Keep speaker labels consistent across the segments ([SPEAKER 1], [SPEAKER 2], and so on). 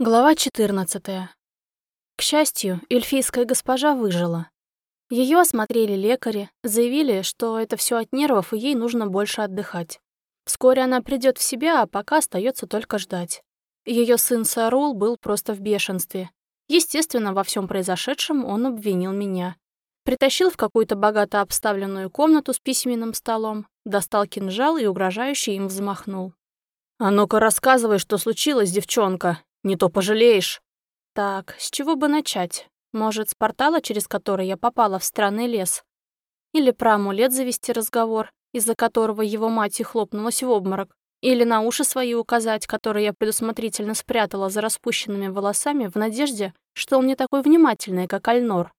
[SPEAKER 1] Глава 14. К счастью, эльфийская госпожа выжила. Ее осмотрели лекари, заявили, что это все от нервов и ей нужно больше отдыхать. Вскоре она придет в себя, а пока остается только ждать. Ее сын Сарул был просто в бешенстве. Естественно, во всем произошедшем он обвинил меня. Притащил в какую-то богато обставленную комнату с письменным столом, достал кинжал и угрожающе им взмахнул.
[SPEAKER 2] «А ну-ка рассказывай, что случилось, девчонка!» Не то пожалеешь.
[SPEAKER 1] Так, с чего бы начать? Может, с портала, через который я попала в странный лес? Или про амулет завести разговор, из-за которого его мать и хлопнулась в обморок? Или на уши свои указать, которые я предусмотрительно спрятала за распущенными волосами в надежде, что он не такой внимательный, как Альнор?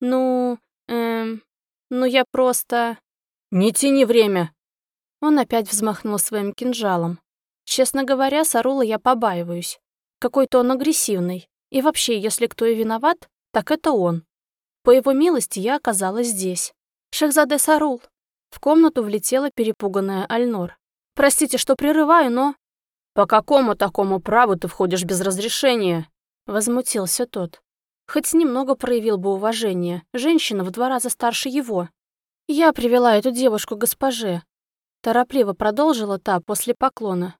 [SPEAKER 1] Ну, эм, ну я просто...
[SPEAKER 2] «Не тяни время!»
[SPEAKER 1] Он опять взмахнул своим кинжалом. Честно говоря, Сарула я побаиваюсь. Какой-то он агрессивный. И вообще, если кто и виноват, так это он. По его милости я оказалась здесь. Шахзаде Сарул. В комнату влетела перепуганная Альнор. «Простите, что прерываю, но...»
[SPEAKER 2] «По какому такому праву ты входишь без разрешения?»
[SPEAKER 1] Возмутился тот. Хоть немного проявил бы уважение. Женщина в два раза старше его. «Я привела эту девушку госпоже». Торопливо продолжила та после поклона.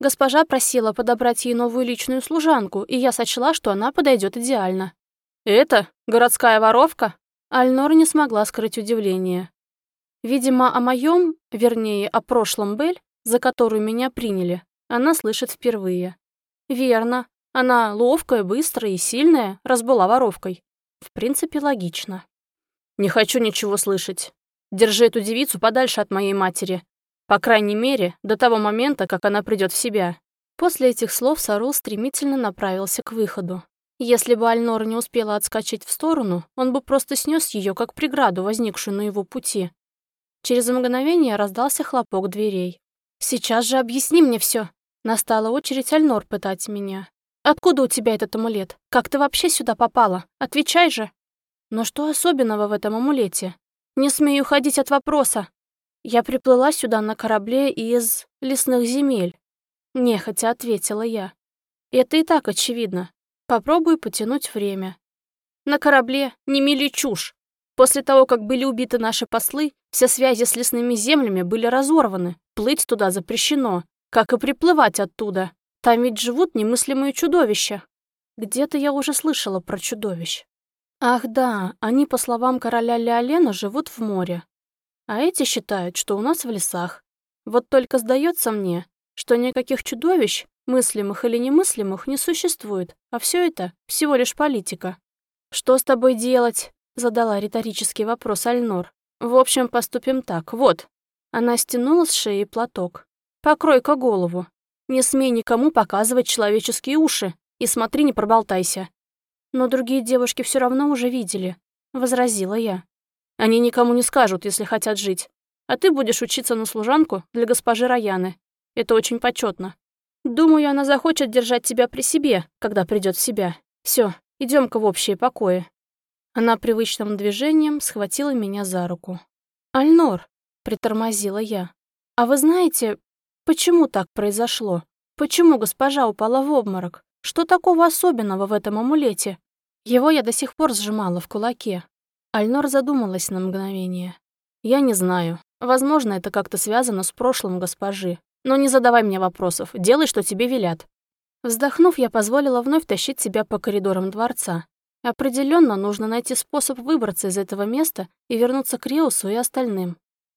[SPEAKER 1] Госпожа просила подобрать ей новую личную служанку, и я сочла, что она подойдет идеально.
[SPEAKER 2] «Это? Городская воровка?»
[SPEAKER 1] Альнор не смогла скрыть удивление. Видимо, о моем, вернее, о прошлом Бель, за которую меня приняли, она слышит впервые. Верно. Она ловкая, быстрая и сильная, раз была воровкой. В принципе, логично.
[SPEAKER 2] «Не хочу ничего слышать. Держи эту девицу подальше от моей матери. По крайней мере, до того момента, как она придет в себя.
[SPEAKER 1] После этих слов Сарул стремительно направился к выходу. Если бы Альнора не успела отскочить в сторону, он бы просто снес ее как преграду, возникшую на его пути. Через мгновение раздался хлопок дверей. «Сейчас же объясни мне все. Настала очередь Альнор пытать меня. «Откуда у тебя этот амулет? Как ты вообще сюда попала? Отвечай же!» «Но что особенного в этом амулете? Не смею ходить от вопроса!» Я приплыла сюда на корабле из лесных земель. Нехотя ответила я. Это и так очевидно. Попробую потянуть время. На корабле не мили чушь. После того, как были убиты наши послы, все связи с лесными землями были разорваны. Плыть туда запрещено, как и приплывать оттуда. Там ведь живут немыслимые чудовища. Где-то я уже слышала про чудовищ. Ах да, они, по словам короля Леолена, живут в море. А эти считают, что у нас в лесах. Вот только сдается мне, что никаких чудовищ, мыслимых или немыслимых, не существует, а все это всего лишь политика. «Что с тобой делать?» — задала риторический вопрос Альнор. «В общем, поступим так. Вот». Она стянула с шеи платок. «Покрой-ка голову. Не смей никому показывать человеческие уши. И смотри, не проболтайся». «Но другие девушки все равно уже видели», — возразила я. Они никому не скажут, если хотят жить. А ты будешь учиться на служанку для госпожи Раяны. Это очень почетно. Думаю, она захочет держать тебя при себе, когда придет в себя. Все, идем-ка в общие покои». Она привычным движением схватила меня за руку. «Альнор», — притормозила я, — «а вы знаете, почему так произошло? Почему госпожа упала в обморок? Что такого особенного в этом амулете? Его я до сих пор сжимала в кулаке, Альнор задумалась на мгновение. «Я не знаю. Возможно, это как-то связано с прошлым госпожи. Но не задавай мне вопросов. Делай, что тебе велят». Вздохнув, я позволила вновь тащить себя по коридорам дворца. Определенно нужно найти способ выбраться из этого места и вернуться к Риусу и остальным.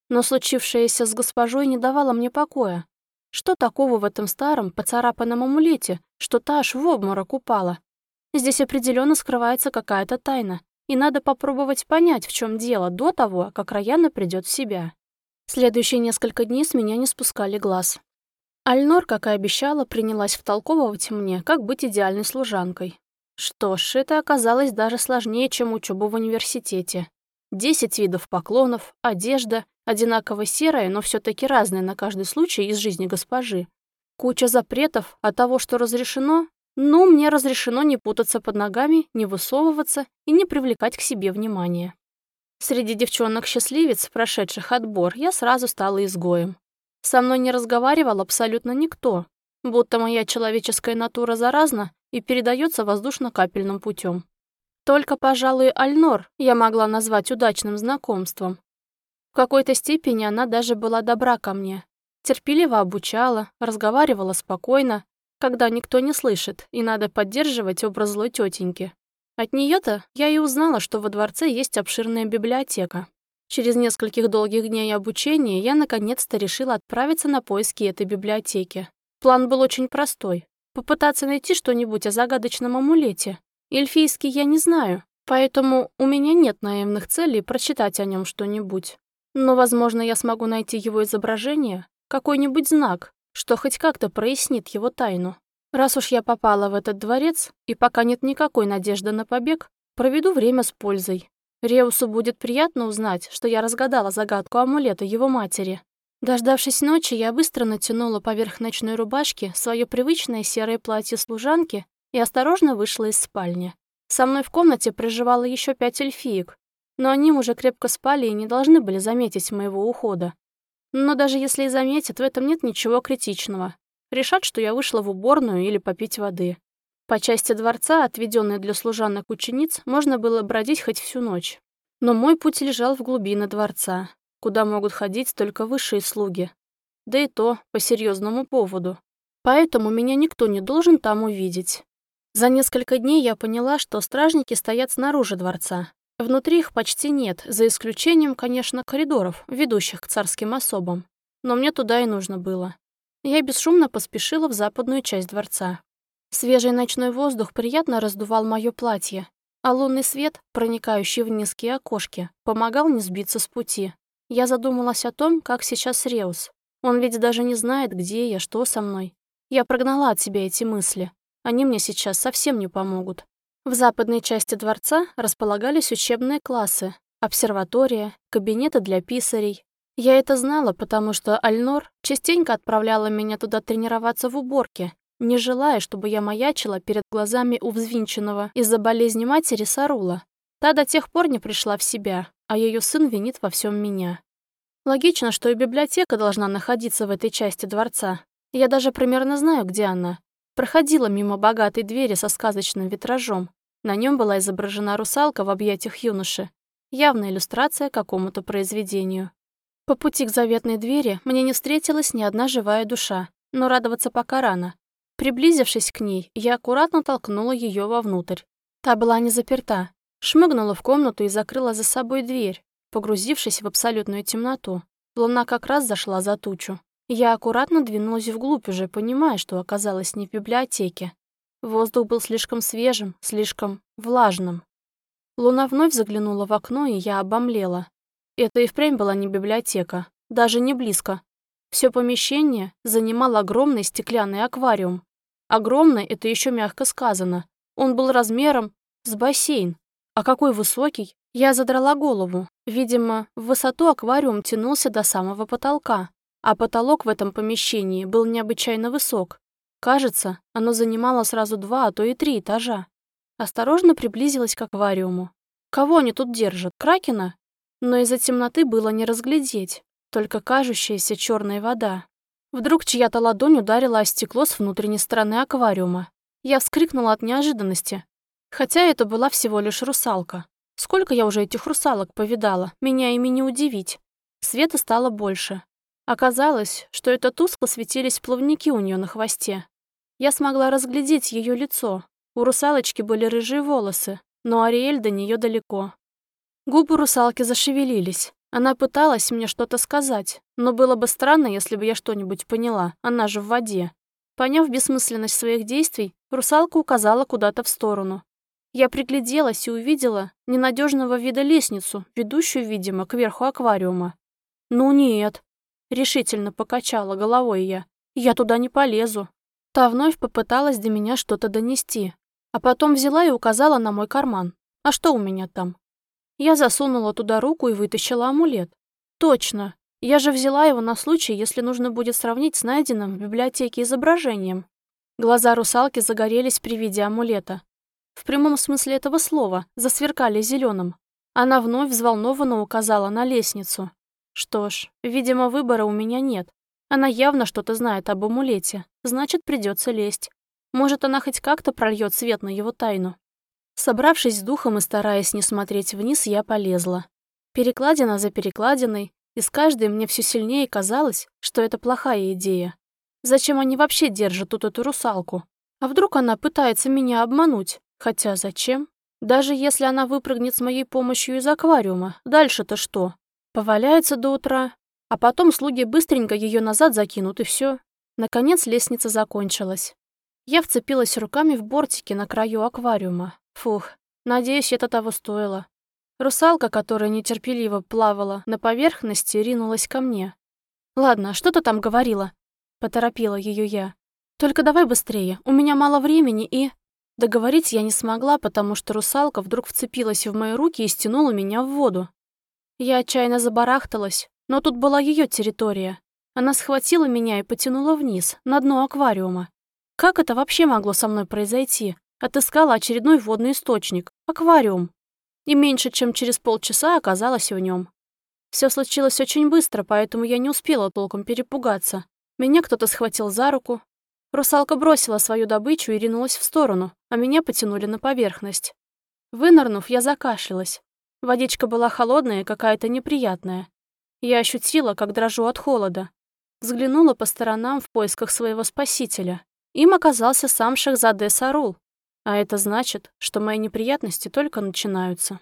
[SPEAKER 1] Но случившееся с госпожой не давало мне покоя. Что такого в этом старом, поцарапанном амулете, что та аж в обморок упала? Здесь определенно скрывается какая-то тайна, и надо попробовать понять, в чем дело, до того, как Раяна придет в себя. Следующие несколько дней с меня не спускали глаз. Альнор, как и обещала, принялась втолковывать мне, как быть идеальной служанкой. Что ж, это оказалось даже сложнее, чем учеба в университете. Десять видов поклонов, одежда, одинаково серая, но все таки разная на каждый случай из жизни госпожи. Куча запретов, а того, что разрешено, ну, мне разрешено не путаться под ногами, не высовываться и не привлекать к себе внимания. Среди девчонок-счастливец, прошедших отбор, я сразу стала изгоем. Со мной не разговаривал абсолютно никто. Будто моя человеческая натура заразна, и передается воздушно-капельным путем. Только, пожалуй, Альнор я могла назвать удачным знакомством. В какой-то степени она даже была добра ко мне. Терпеливо обучала, разговаривала спокойно, когда никто не слышит, и надо поддерживать образ злой тетеньки. От нее-то я и узнала, что во дворце есть обширная библиотека. Через нескольких долгих дней обучения я наконец-то решила отправиться на поиски этой библиотеки. План был очень простой. Попытаться найти что-нибудь о загадочном амулете. Эльфийский я не знаю, поэтому у меня нет наивных целей прочитать о нем что-нибудь. Но, возможно, я смогу найти его изображение, какой-нибудь знак, что хоть как-то прояснит его тайну. Раз уж я попала в этот дворец, и пока нет никакой надежды на побег, проведу время с пользой. Реусу будет приятно узнать, что я разгадала загадку амулета его матери. Дождавшись ночи, я быстро натянула поверх ночной рубашки свое привычное серое платье служанки и осторожно вышла из спальни. Со мной в комнате проживало еще пять эльфиек, но они уже крепко спали и не должны были заметить моего ухода. Но даже если и заметят, в этом нет ничего критичного. Решат, что я вышла в уборную или попить воды. По части дворца, отведенной для служанок учениц, можно было бродить хоть всю ночь. Но мой путь лежал в глубины дворца, куда могут ходить только высшие слуги. Да и то по серьезному поводу. Поэтому меня никто не должен там увидеть. За несколько дней я поняла, что стражники стоят снаружи дворца. Внутри их почти нет, за исключением, конечно, коридоров, ведущих к царским особам. Но мне туда и нужно было. Я бесшумно поспешила в западную часть дворца. Свежий ночной воздух приятно раздувал мое платье, а лунный свет, проникающий в низкие окошки, помогал не сбиться с пути. Я задумалась о том, как сейчас Реус. Он ведь даже не знает, где я, что со мной. Я прогнала от себя эти мысли. Они мне сейчас совсем не помогут. В западной части дворца располагались учебные классы, обсерватория, кабинеты для писарей, я это знала, потому что Альнор частенько отправляла меня туда тренироваться в уборке, не желая, чтобы я маячила перед глазами у взвинченного из-за болезни матери Сарула. Та до тех пор не пришла в себя, а ее сын винит во всем меня. Логично, что и библиотека должна находиться в этой части дворца. Я даже примерно знаю, где она. Проходила мимо богатой двери со сказочным витражом. На нем была изображена русалка в объятиях юноши. Явная иллюстрация к какому-то произведению. По пути к заветной двери мне не встретилась ни одна живая душа, но радоваться пока рано. Приблизившись к ней, я аккуратно толкнула ее вовнутрь. Та была не заперта. Шмыгнула в комнату и закрыла за собой дверь, погрузившись в абсолютную темноту. Луна как раз зашла за тучу. Я аккуратно двинулась вглубь, уже понимая, что оказалась не в библиотеке. Воздух был слишком свежим, слишком влажным. Луна вновь заглянула в окно, и я обомлела. Это и впрямь была не библиотека, даже не близко. Все помещение занимал огромный стеклянный аквариум. Огромный — это еще мягко сказано. Он был размером с бассейн. А какой высокий! Я задрала голову. Видимо, в высоту аквариум тянулся до самого потолка. А потолок в этом помещении был необычайно высок. Кажется, оно занимало сразу два, а то и три этажа. Осторожно приблизилась к аквариуму. Кого они тут держат? Кракена? но из-за темноты было не разглядеть, только кажущаяся черная вода. Вдруг чья-то ладонь ударила о стекло с внутренней стороны аквариума. Я вскрикнула от неожиданности. Хотя это была всего лишь русалка. Сколько я уже этих русалок повидала, меня ими не удивить. Света стало больше. Оказалось, что это тускло светились плавники у нее на хвосте. Я смогла разглядеть ее лицо. У русалочки были рыжие волосы, но Ариэль до нее далеко. Губы русалки зашевелились. Она пыталась мне что-то сказать, но было бы странно, если бы я что-нибудь поняла, она же в воде. Поняв бессмысленность своих действий, русалка указала куда-то в сторону. Я пригляделась и увидела ненадежного вида лестницу, ведущую, видимо, к верху аквариума. «Ну нет», — решительно покачала головой я, — «я туда не полезу». Та вновь попыталась до меня что-то донести, а потом взяла и указала на мой карман. «А что у меня там?» Я засунула туда руку и вытащила амулет. Точно. Я же взяла его на случай, если нужно будет сравнить с найденным в библиотеке изображением. Глаза русалки загорелись при виде амулета. В прямом смысле этого слова, засверкали зеленым. Она вновь взволнованно указала на лестницу. Что ж, видимо, выбора у меня нет. Она явно что-то знает об амулете, значит, придется лезть. Может, она хоть как-то прольет свет на его тайну. Собравшись с духом и стараясь не смотреть вниз, я полезла. Перекладина за перекладиной, и с каждой мне все сильнее казалось, что это плохая идея. Зачем они вообще держат тут эту русалку? А вдруг она пытается меня обмануть? Хотя зачем? Даже если она выпрыгнет с моей помощью из аквариума, дальше-то что? Поваляется до утра, а потом слуги быстренько ее назад закинут, и все. Наконец лестница закончилась. Я вцепилась руками в бортики на краю аквариума. Фух, надеюсь, это того стоило. Русалка, которая нетерпеливо плавала на поверхности, ринулась ко мне. «Ладно, что ты там говорила?» Поторопила ее я. «Только давай быстрее, у меня мало времени и...» Договорить я не смогла, потому что русалка вдруг вцепилась в мои руки и стянула меня в воду. Я отчаянно забарахталась, но тут была ее территория. Она схватила меня и потянула вниз, на дно аквариума. Как это вообще могло со мной произойти? Отыскала очередной водный источник — аквариум. И меньше чем через полчаса оказалась в нем. Все случилось очень быстро, поэтому я не успела толком перепугаться. Меня кто-то схватил за руку. Русалка бросила свою добычу и ринулась в сторону, а меня потянули на поверхность. Вынырнув, я закашлялась. Водичка была холодная и какая-то неприятная. Я ощутила, как дрожу от холода. Взглянула по сторонам в поисках своего спасителя. Им оказался сам Шахзаде Сарул. А это значит, что мои неприятности только начинаются.